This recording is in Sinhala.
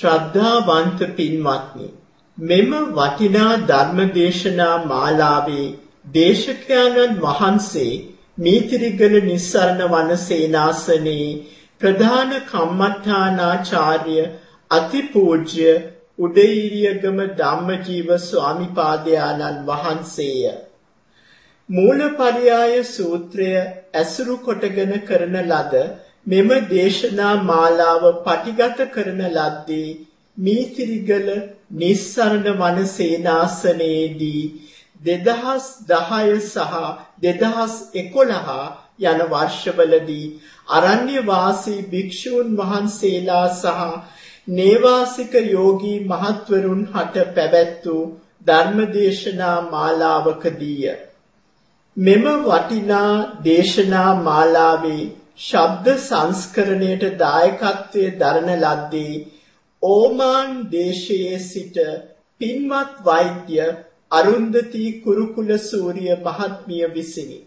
ශ්‍රද්ධාවන්ත පින්වත්නි මෙම වටිනා ධර්මදේශනා මාලාවේ දේශකයන්න් වහන්සේ මීතිරිගල නිස්සරණ වන සේනාසනේ ප්‍රධාන කම්මඨානාචාර්ය අතිපූජ්‍ය උදේීරියගම ධම්මජීව ස්වාමිපාදයාණන් වහන්සේය. මූලපරියාය සූත්‍රය ඇසුරු කොටගෙන කරන ලද මෙම දේශනා මාලාව පටිගත කරන ලද්දේ මීතිරිගල නිස්සරණ වන සේනාසනයේදී 2010 සහ 2011 යන වර්ෂවලදී අරණ්‍ය වාසී භික්ෂූන් වහන්සේලා සහ නේවාසික යෝගී මහත්වරුන් හට පැවැත් වූ ධර්මදේශනා මාලාවකදීය මෙම වටිනා දේශනා මාලාවේ ශබ්ද සංස්කරණයට දායකත්වයේ දරන ලද්දේ ඕමාන් දේශයේ සිට පින්වත් වෛද්‍ය අරුන්දති කුරුකුල සූරිය මහත්මිය විසිනි.